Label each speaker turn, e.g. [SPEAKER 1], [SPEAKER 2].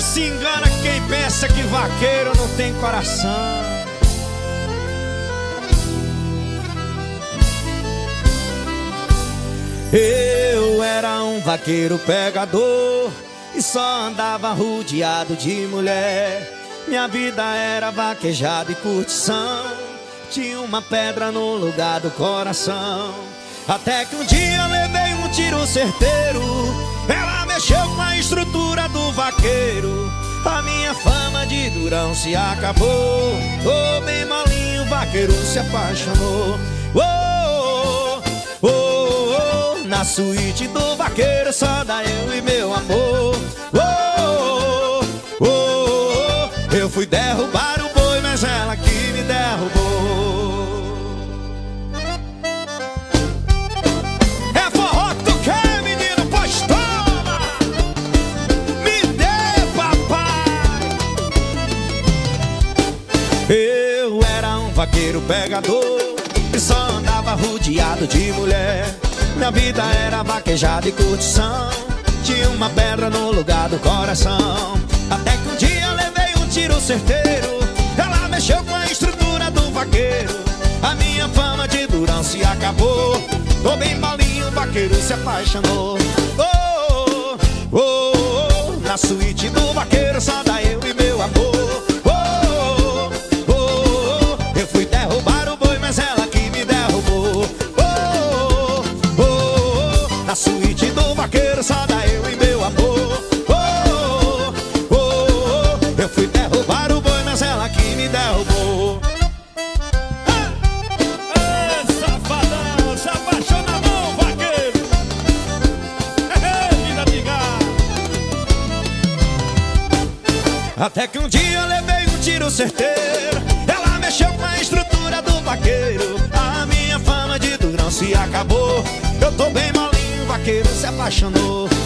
[SPEAKER 1] Se engana quem pensa que vaqueiro não tem coração. Eu era um vaqueiro pegador e só andava rodeado de mulher. Minha vida era vaquejada e curtição. Tinha uma pedra no lugar do coração. Até que um dia levei um tiro certeiro. Ela vaqueiro. A minha fama de durão se acabou. Oh, bem molinho, o vaqueiro se apaixonou. Oh, oh, oh, oh, na suíte do vaqueiro só dá eu e meu amor. Vaqueiro pegador E só andava rodeado de mulher. Minha vida era vaquejada e curtição Tinha uma pedra no lugar do coração. Até que um dia levei um tiro certeiro Ela mexeu com a estrutura do vaqueiro. A minha fama de durão se acabou Tô bem balinho, o vaqueiro se apaixonou. Oh, oh, oh, oh, Na suíte do vaqueiro só dá na suíte do vaqueiro só dá eu e meu amor. Oh, oh, oh, eu fui derrubar o boi, mas ela que me derrubou. Até que um dia eu levei um tiro certeiro. Ela mexeu com a estrutura do vaqueiro. A minha fama de durão se acabou. Vaqueiro se apaixonou.